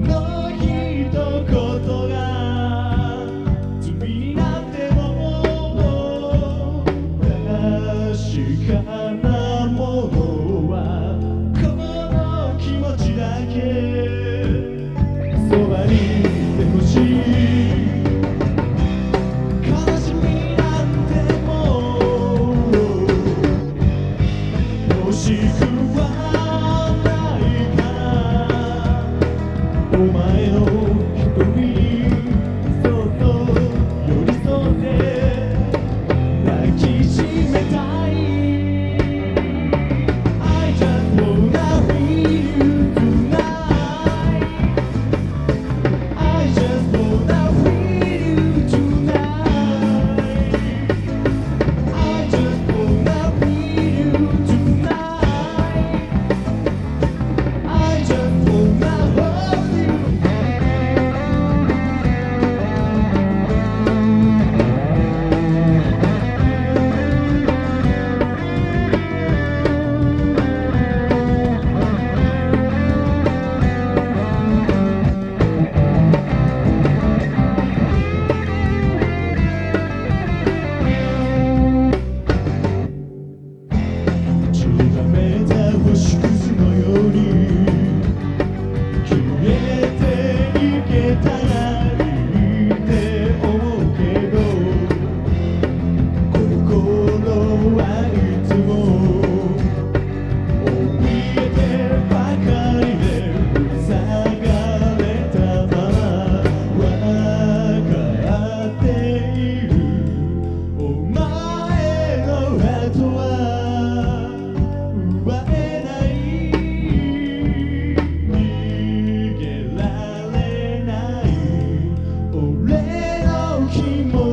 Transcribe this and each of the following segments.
No. my own.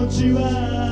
ちは